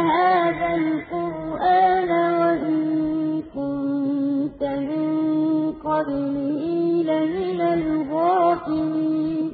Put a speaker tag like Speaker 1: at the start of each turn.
Speaker 1: هَٰذَا الْقُرْآنَ